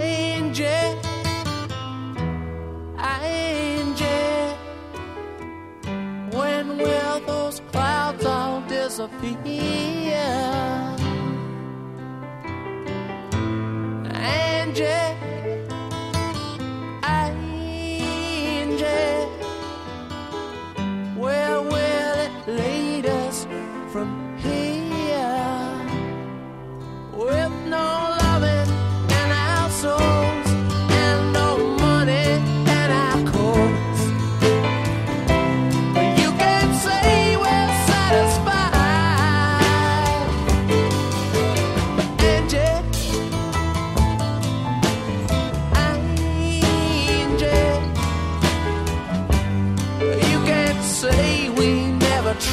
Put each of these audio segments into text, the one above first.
angel. When will those clouds all disappear? Angel, angel. Where will it lead us from here?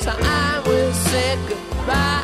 time we said goodbye.